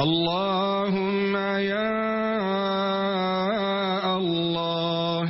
اللهم يا الله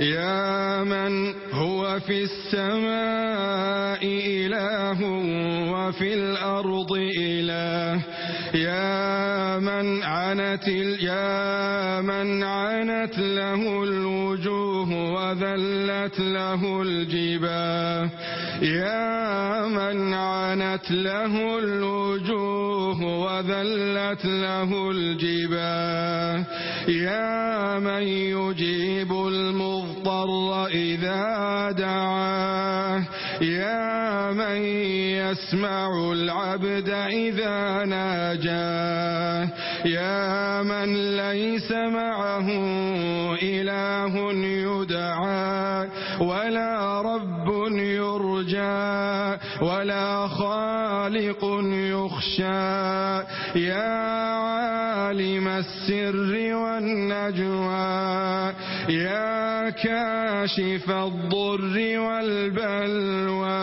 يا من هو في السماء إله وفي الأرض إله يا من عنت يا من عنت له الوجوه وذلت له الجباه يا من عنت له الوجوه وذلت له الجباه يا من يجيب المضطر إذا دعاه يا من يسمع العبد إذا ناجاه يا من ليس معه إله يدعى ولا رب يرجى ولا خالق يخشى يا عالم السر والنجوى يا كاشف الضر والبلوى.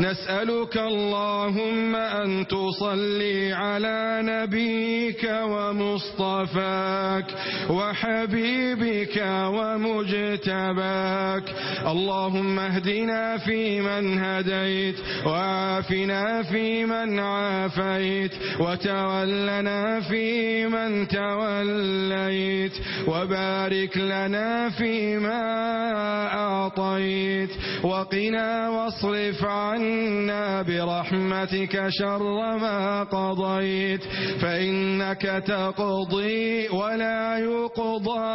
نسألك اللهم أن تصلي على نبيك ومصطفاك وحبيبك ومجتباك. اللهم اهدنا في من هديت وعافنا في من عافيت وتولنا في من توليت وبارك لنا في ما أعطيت. وقنا واصرف عنا برحمتك شر ما قضيت. فإنك تقضي ولا يقضى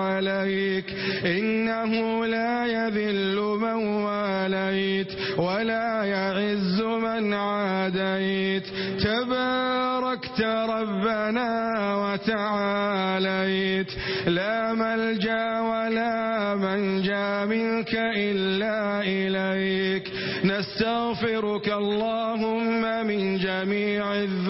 عليك. إنه لا يذل من واليت ولا يعز من عاديت. تباركت ربنا وتعاليت. ذلك إلا إليك. نستغفرك اللهم من جميع الذنوب.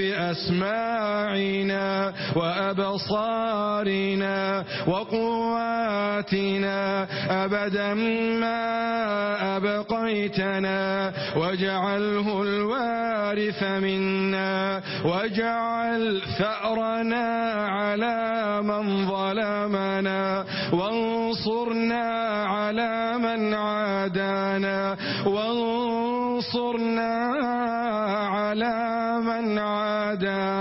بأسماعنا وأبصارنا وقواتنا أبدا ما أبقيتنا واجعله الوارث منا واجعل ثأرنا على من ظلمنا وانصرنا على من عادانا وانصرنا على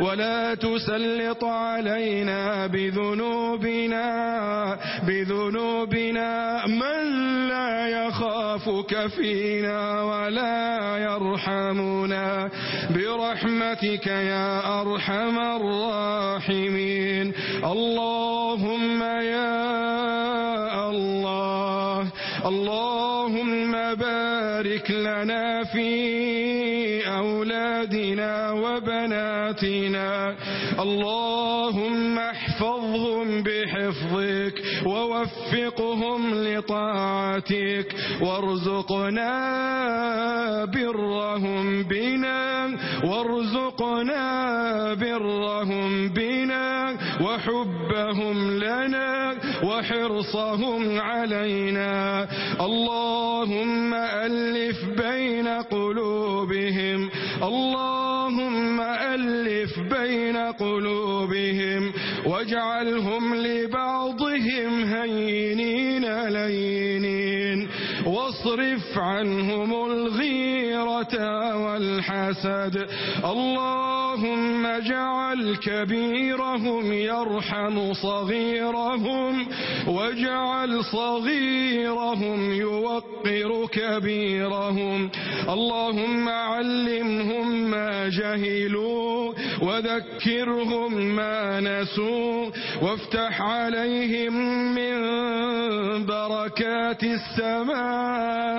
ولا تسلط علينا بذنوبنا بذنوبنا من لا يخافك فينا ولا يرحمنا. برحمتك يا أرحم الراحمين. اللهم يا الله اللهم بارك لنا في أولادنا بناتنا اللهم احفظهم بحفظك ووفقهم لطاعتك. وارزقنا برهم بنا. وارزقنا برهم بنا. وحبهم لنا. وحرصهم علينا. اللهم ألف بين قلوبهم. الله قلوبهم واجعلهم لبعضهم هينين لينين واصرف عنهم الغيرة والحسد. الله اللهم اجعل كبيرهم يرحم صغيرهم واجعل صغيرهم يوقر كبيرهم اللهم علمهم ما جهلوا وذكرهم ما نسوا وافتح عليهم من بركات السماء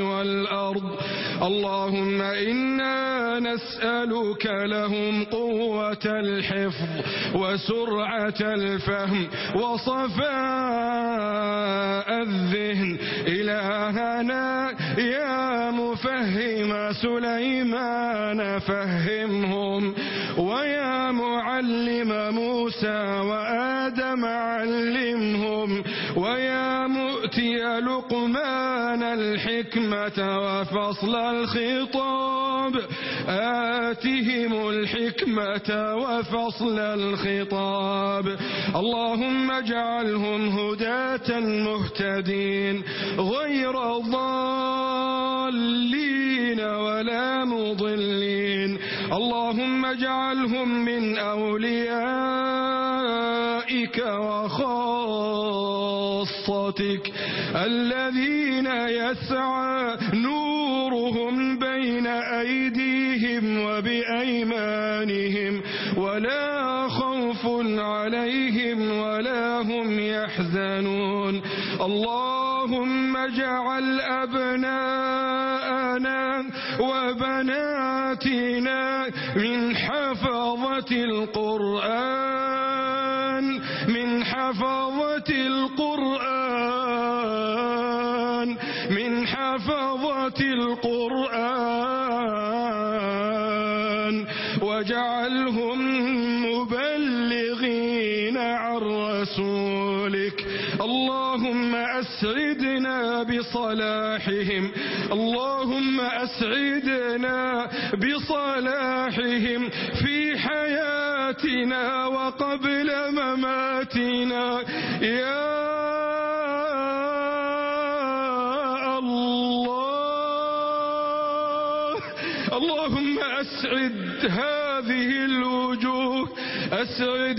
والأرض اللهم إنا نسألك لهم قوة الحفظ وسرعة الفهم وصفاء الذهن. إلهنا يا مفهم سليمان فهمهم. ويا معلم موسى وآدم علمهم. لقمان الحكمة وفصل الخطاب. آتهم الحكمة وفصل الخطاب. اللهم اجعلهم هداة مهتدين غير ضالين ولا مضلين. اللهم اجعلهم من أولياء أتباعك وخاصتك الذين يسعى نورهم بين أيديهم وبأيمانهم ولا خوف عليهم ولا هم يحزنون. اللهم اجعل أبناءنا وبناءنا حفظة القرآن واجعلهم مبلغين عن رسولك. اللهم أسعدنا بصلاحهم. اللهم أسعدنا بصلاحهم في حياتنا وقبل مماتنا. يا اللهم أسعد هذه الوجوه أسعد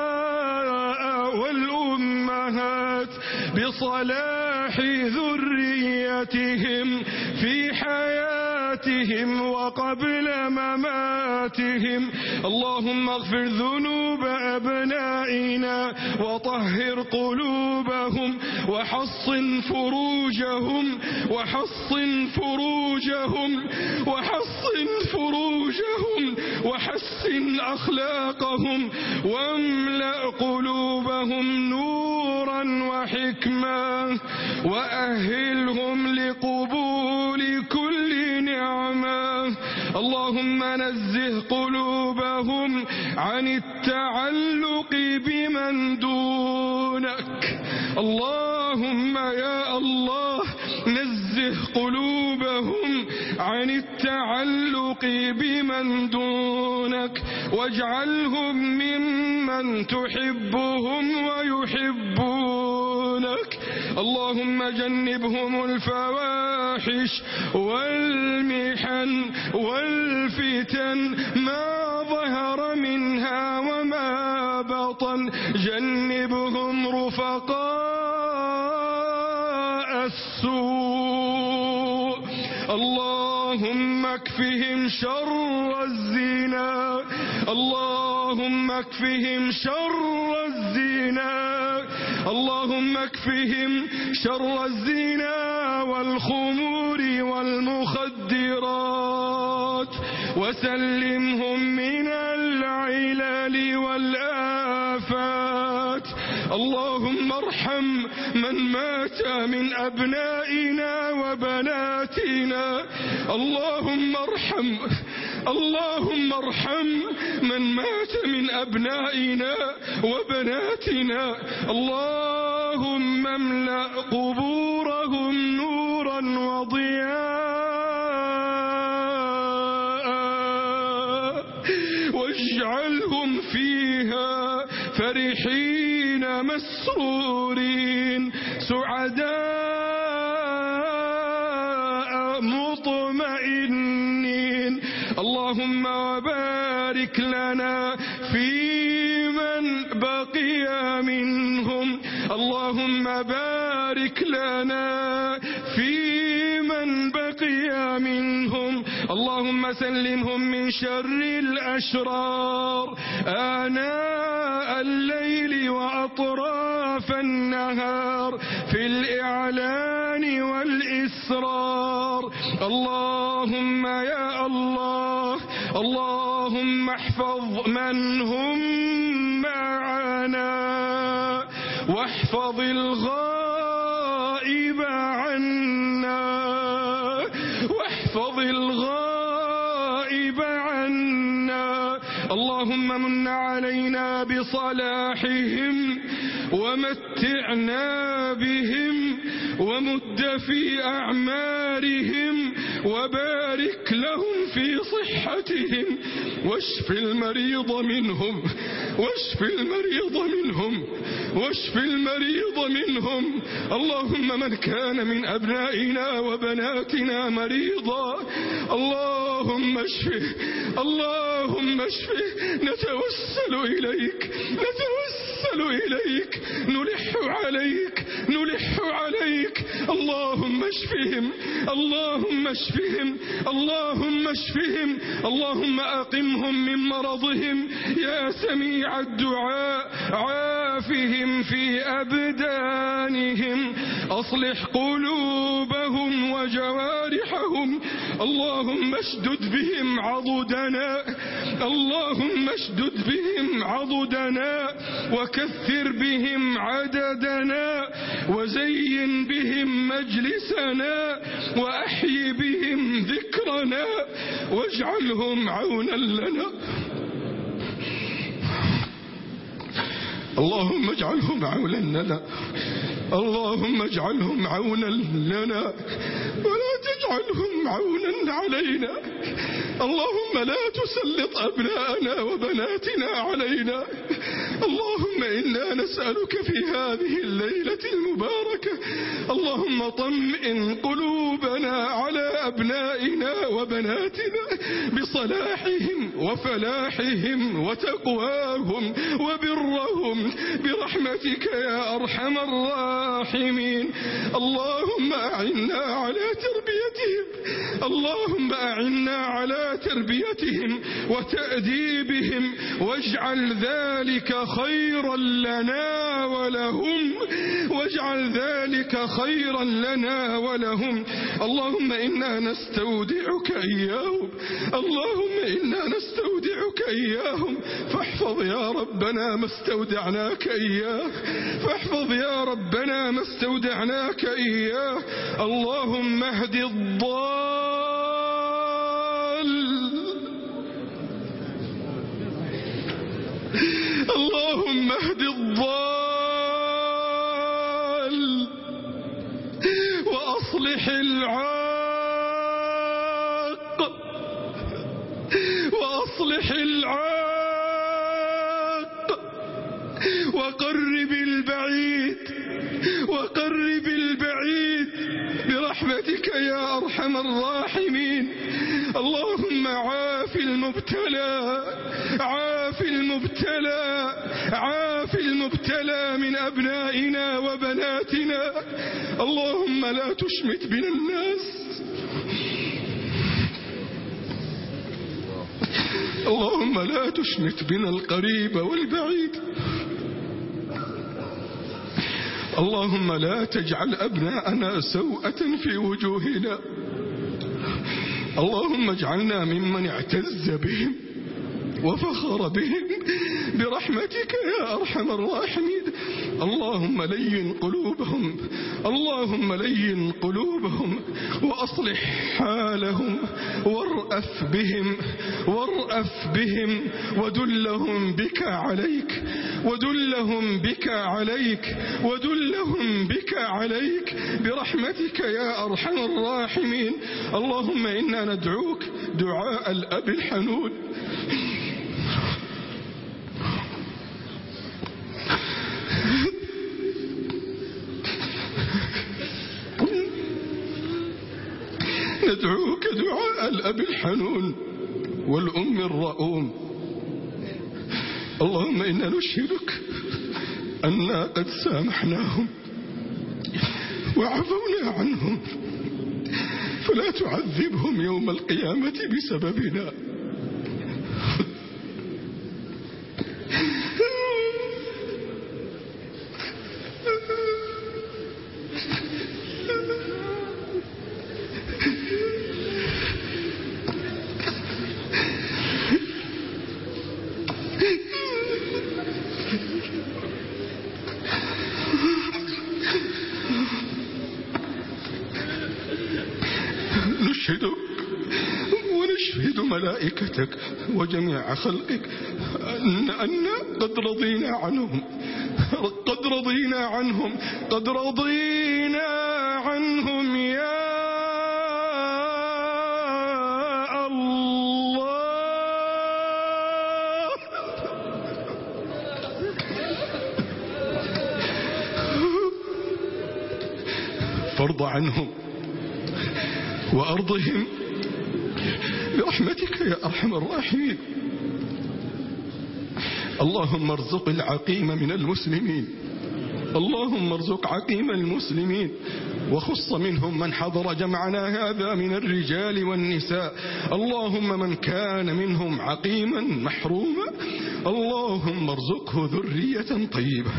الآباء والأمهات بصلاح ذريتهم في حياتهم وقبل مماتهم. اللهم اغفر ذنوب أبنائنا وطهر قلوبهم وحصن فروجهم وحصن فروجهم وحصن فروجهم وحسن أخلاقهم واملأ قلوبهم نورا وحكما وأهلهم لقبور اللهم نزه قلوبهم عن التعلق بمن دونك. اللهم يا الله نزه قلوبهم عن التعلق بمن دونك. واجعلهم ممن تحبهم ويحبونك. اللهم جنبهم الفوائد الفواحش والمحن والفتن ما ظهر منها وما بطن. جنبهم رفقاء السوء. اللهم اكفهم شر الزنا. اللهم اكفهم شر الزنا. اللهم اكفهم شر الزنا والخمور والمخدرات وسلمهم من العلل والآفات اللهم ارحم من مات من أبنائنا وبناتنا اللهم ارحم اللهم ارحم من مات من أبنائنا وبناتنا. اللهم املأ قبورهم نورا وضياء واجعلهم فيها فرحين مسرورين. سعداء وسلمهم من شر الأشرار. آناء الليل وأطراف النهار. في الإعلان والإسرار. اللهم يا الله اللهم احفظ من هم معنا. واحفظ الغار علينا بصلاحهم ومتعنا بهم ومد في أعمارهم وبارك لهم في صحتهم واشف المريض منهم واشف المريض منهم واشف المريض منهم اللهم من كان من أبنائنا وبناتنا مريضا الله اللهم اشفه اللهم اشفه نتوسل إليك نتوسل إليك. نلح عليك نلح عليك. اللهم اشفهم اللهم اشفهم اللهم اشفهم. اللهم أقمهم من مرضهم. يا سميع الدعاء. أكوافهم في أبدانهم أصلح قلوبهم وجوارحهم اللهم اشدد بهم عضدنا اللهم اشدد بهم عضدنا وكثر بهم عددنا وزين بهم مجلسنا وأحي بهم ذكرنا واجعلهم عونا لنا اللهم اجعلهم عونا لنا. اللهم اجعلهم عونا لنا. ولا تجعلهم عونا علينا. اللهم لا تسلط أبناءنا وبناتنا علينا. اللهم إنا نسألك في هذه الليلة المباركة اللهم طمئن قلوبنا على أبنائنا وبناتنا بصلاحهم وفلاحهم وتقواهم وبرهم برحمتك يا أرحم الراحمين اللهم أعنا على تربيتهم اللهم أعنا على تربيتهم وتأديبهم واجعل ذلك خيرا لنا ولهم واجعل ذلك خيرا لنا ولهم. اللهم إنا نستودعك إياهم اللهم إنا نستودعك إياهم. فاحفظ يا ربنا ما استودعناك إياه فاحفظ يا ربنا ما استودعناك إياه. اللهم اهد الضالين الضال. اللهم اهد الضال وأصلح العاق وأصلح العاق وقرب البعيد يا أرحم الراحمين. اللهم عاف المبتلى عاف المبتلى عاف المبتلى من أبنائنا وبناتنا. اللهم لا تشمت بنا الناس. اللهم لا تشمت بنا القريب والبعيد. اللهم لا تجعل أبناءنا سوءة في وجوهنا. اللهم اجعلنا ممن اعتز بهم وفخر بهم برحمتك يا أرحم الراحمين. اللهم لين قلوبهم اللهم لين قلوبهم وأصلح حالهم وارأف بهم وارأف بهم ودلهم بك عليك. ودلهم بك عليك ودلهم بك عليك برحمتك يا أرحم الراحمين. اللهم إنا ندعوك دعاء الأب الحنون ندعوك دعاء الأب الحنون والأم الرؤوم اللهم إنا نشهدك أنا قد سامحناهم وعفونا عنهم فلا تعذبهم يوم القيامة بسببنا. ملائكتك وجميع خلقك أن أنا قد رضينا عنهم. قد رضينا عنهم. قد رضينا عنهم يا فارض عنهم وأرضهم برحمتك يا أرحم الراحمين. اللهم ارزق العقيم من المسلمين. اللهم ارزق عقيم المسلمين. وخص منهم من حضر جمعنا هذا من الرجال والنساء. اللهم من كان منهم عقيما محروما اللهم ارزقه ذرية طيبة.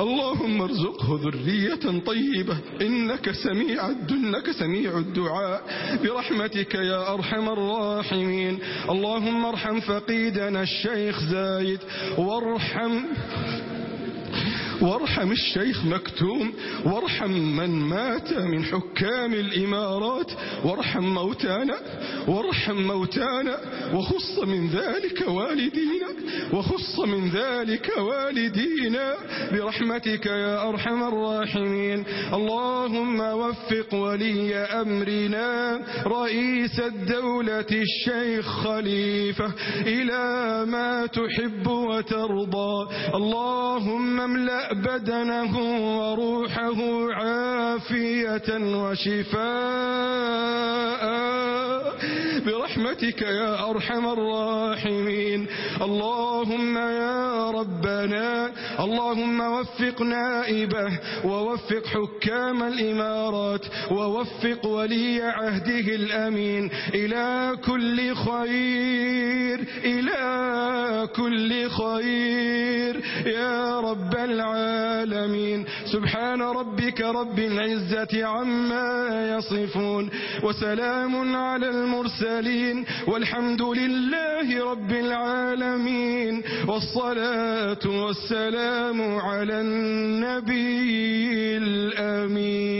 اللهم ارزقه ذرية طيبة. إنك سميع إنك سميع الدعاء. برحمتك يا أرحم الراحمين. اللهم ارحم فقيدنا الشيخ زايد. وارحم وارحم الشيخ مكتوم وارحم من مات من حكام الإمارات وارحم موتانا وارحم موتانا وخص من ذلك والدينا وخص من ذلك والدينا برحمتك يا أرحم الراحمين. اللهم وفق ولي أمرنا رئيس الدولة الشيخ خليفة إلى ما تحب وترضى. اللهم املأ بدنه وروحه عافية وشفاء. برحمتك يا أرحم الراحمين. اللهم يا ربنا اللهم وفق نائبه ووفق حكام الإمارات ووفق ولي عهده الأمين. إلى كل خير إلى كل خير يا رب العالمين. سبحان ربك رب العزة عما يصفون وسلام على المرسلين والحمد لله رب العالمين. والصلاة والسلام السلام على النبي الأمين.